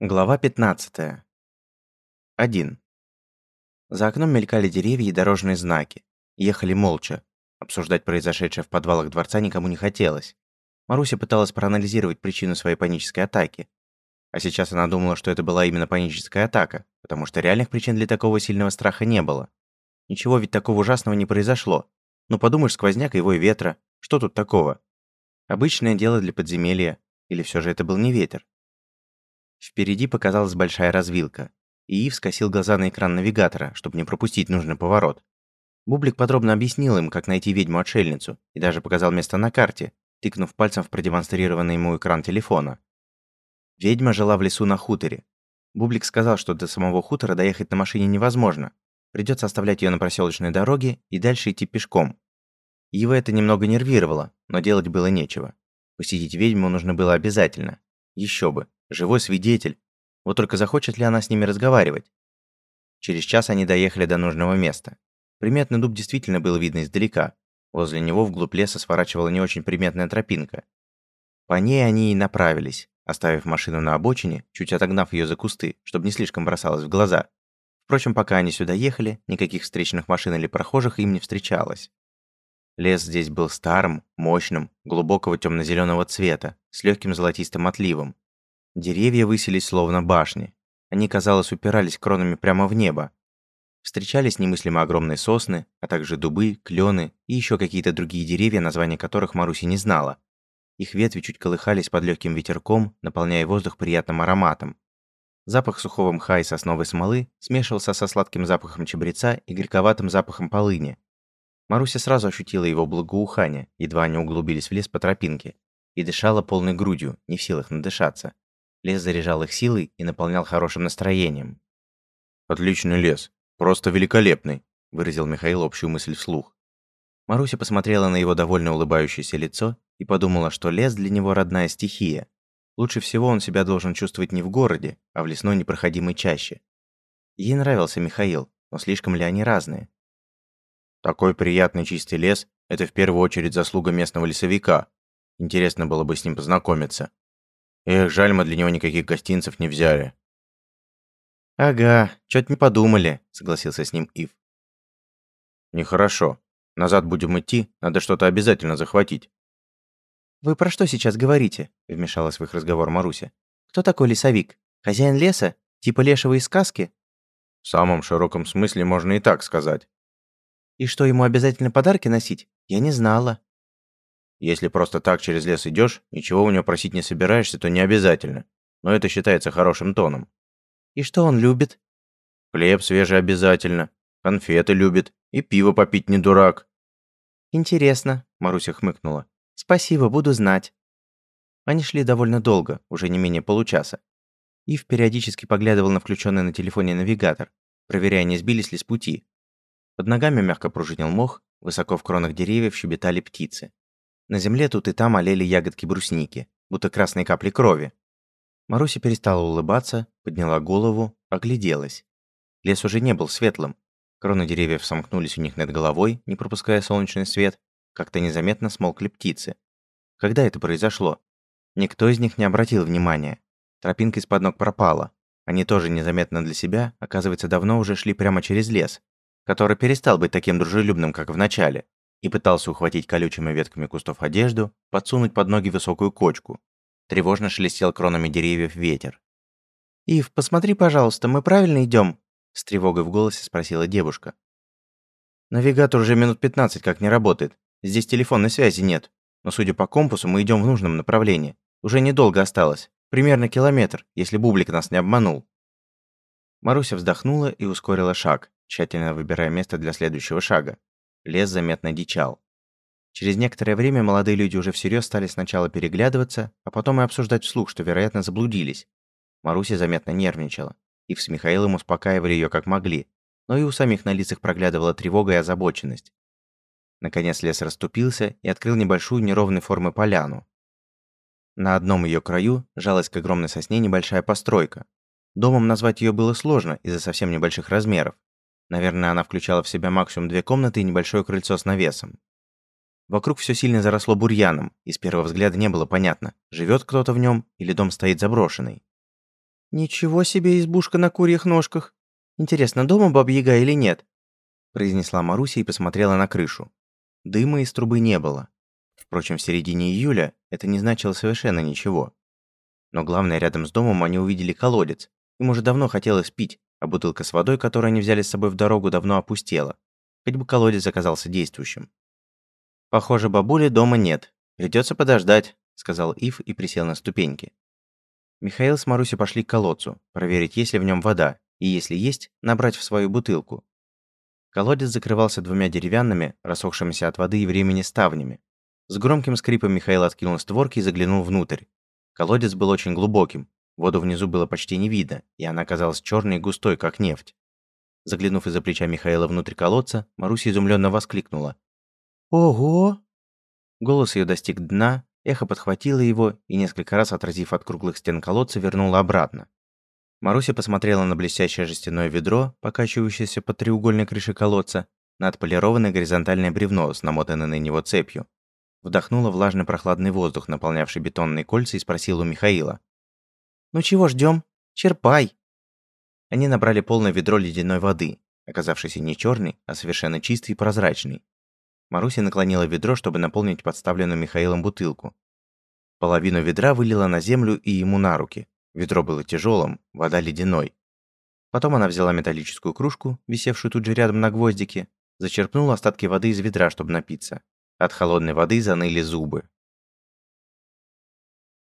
Глава 15. 1. За окном мелькали деревья и дорожные знаки. Ехали молча. Обсуждать произошедшее в подвалах дворца никому не хотелось. Маруся пыталась проанализировать причину своей панической атаки. А сейчас она думала, что это была именно паническая атака, потому что реальных причин для такого сильного страха не было. Ничего ведь такого ужасного не произошло. Ну подумаешь, сквозняк и вой ветра. Что тут такого? Обычное дело для подземелья. Или все же это был не ветер? Впереди показалась большая развилка, и Ив скосил глаза на экран навигатора, чтобы не пропустить нужный поворот. Бублик подробно объяснил им, как найти ведьму-отшельницу, и даже показал место на карте, тыкнув пальцем в продемонстрированный ему экран телефона. Ведьма жила в лесу на хуторе. Бублик сказал, что до самого хутора доехать на машине невозможно. Придется оставлять ее на проселочной дороге и дальше идти пешком. Его это немного нервировало, но делать было нечего. Посетить ведьму нужно было обязательно. Еще бы. Живой свидетель. Вот только захочет ли она с ними разговаривать? Через час они доехали до нужного места. Приметный дуб действительно было видно издалека. Возле него вглубь леса сворачивала не очень приметная тропинка. По ней они и направились, оставив машину на обочине, чуть отогнав ее за кусты, чтобы не слишком бросалось в глаза. Впрочем, пока они сюда ехали, никаких встречных машин или прохожих им не встречалось. Лес здесь был старым, мощным, глубокого темно-зеленого цвета, с легким золотистым отливом, Деревья высились словно башни. Они, казалось, упирались кронами прямо в небо. Встречались немыслимо огромные сосны, а также дубы, клены и еще какие-то другие деревья, названия которых Маруси не знала. Их ветви чуть колыхались под легким ветерком, наполняя воздух приятным ароматом. Запах сухого мха и сосновой смолы смешивался со сладким запахом чабреца и горьковатым запахом полыни. Маруся сразу ощутила его благоухание, едва они углубились в лес по тропинке, и дышала полной грудью, не в силах надышаться. Лес заряжал их силой и наполнял хорошим настроением. «Отличный лес. Просто великолепный», – выразил Михаил общую мысль вслух. Маруся посмотрела на его довольно улыбающееся лицо и подумала, что лес для него родная стихия. Лучше всего он себя должен чувствовать не в городе, а в лесной непроходимой чаще. Ей нравился Михаил, но слишком ли они разные? Такой приятный чистый лес – это в первую очередь заслуга местного лесовика. Интересно было бы с ним познакомиться. Эх, жаль, мы для него никаких гостинцев не взяли. Ага, чё-то не подумали, согласился с ним Ив. Нехорошо. Назад будем идти, надо что-то обязательно захватить. Вы про что сейчас говорите? Вмешалась в их разговор Маруся. Кто такой лесовик? Хозяин леса? Типа лешего из сказки? В самом широком смысле можно и так сказать. И что, ему обязательно подарки носить? Я не знала. Если просто так через лес идешь, ничего у него просить не собираешься, то не обязательно. Но это считается хорошим тоном. И что он любит? Хлеб свежий обязательно. Конфеты любит. И пиво попить не дурак. Интересно, Маруся хмыкнула. Спасибо, буду знать. Они шли довольно долго, уже не менее получаса. Ив периодически поглядывал на включенный на телефоне навигатор, проверяя, не сбились ли с пути. Под ногами мягко пружинил мох, высоко в кронах деревьев щебетали птицы. На земле тут и там олели ягодки брусники, будто красные капли крови. Маруся перестала улыбаться, подняла голову, огляделась. Лес уже не был светлым. Кроны деревьев сомкнулись у них над головой, не пропуская солнечный свет. Как-то незаметно смолкли птицы. Когда это произошло? Никто из них не обратил внимания. Тропинка из-под ног пропала. Они тоже незаметно для себя, оказывается, давно уже шли прямо через лес, который перестал быть таким дружелюбным, как в начале и пытался ухватить колючими ветками кустов одежду, подсунуть под ноги высокую кочку. Тревожно шелестел кронами деревьев ветер. «Ив, посмотри, пожалуйста, мы правильно идем? с тревогой в голосе спросила девушка. «Навигатор уже минут 15 как не работает. Здесь телефонной связи нет. Но судя по компасу, мы идем в нужном направлении. Уже недолго осталось. Примерно километр, если Бублик нас не обманул». Маруся вздохнула и ускорила шаг, тщательно выбирая место для следующего шага. Лес заметно дичал. Через некоторое время молодые люди уже всерьез стали сначала переглядываться, а потом и обсуждать вслух, что, вероятно, заблудились. Маруся заметно нервничала. Ив с Михаилом успокаивали ее как могли, но и у самих на лицах проглядывала тревога и озабоченность. Наконец лес расступился и открыл небольшую неровной формы поляну. На одном ее краю жалась к огромной сосне небольшая постройка. Домом назвать ее было сложно из-за совсем небольших размеров. Наверное, она включала в себя максимум две комнаты и небольшое крыльцо с навесом. Вокруг все сильно заросло бурьяном, и с первого взгляда не было понятно, живет кто-то в нем или дом стоит заброшенный. «Ничего себе избушка на курьих ножках! Интересно, дома бабьяга или нет?» произнесла Маруся и посмотрела на крышу. Дыма из трубы не было. Впрочем, в середине июля это не значило совершенно ничего. Но главное, рядом с домом они увидели колодец. Им уже давно хотелось пить, а бутылка с водой, которую они взяли с собой в дорогу, давно опустела. Хоть бы колодец оказался действующим. «Похоже, бабули дома нет. Придется подождать», — сказал Ив и присел на ступеньки. Михаил с Марусей пошли к колодцу, проверить, есть ли в нем вода, и если есть, набрать в свою бутылку. Колодец закрывался двумя деревянными, рассохшимися от воды и времени ставнями. С громким скрипом Михаил откинул створки и заглянул внутрь. Колодец был очень глубоким, воду внизу было почти не видно, и она казалась черной и густой, как нефть. Заглянув из-за плеча Михаила внутрь колодца, Маруся изумленно воскликнула. «Ого!» Голос ее достиг дна, Эхо подхватило его и, несколько раз отразив от круглых стен колодца, вернуло обратно. Маруся посмотрела на блестящее жестяное ведро, покачивающееся под треугольной крышей колодца, на отполированное горизонтальное бревно с намотанной на него цепью. Вдохнула влажный прохладный воздух, наполнявший бетонные кольца, и спросила у Михаила. «Ну чего ждем? Черпай!» Они набрали полное ведро ледяной воды, оказавшейся не черной, а совершенно чистой и прозрачной. Маруся наклонила ведро, чтобы наполнить подставленную Михаилом бутылку. Половину ведра вылила на землю и ему на руки. Ведро было тяжелым, вода ледяной. Потом она взяла металлическую кружку, висевшую тут же рядом на гвоздике, зачерпнула остатки воды из ведра, чтобы напиться. От холодной воды заныли зубы.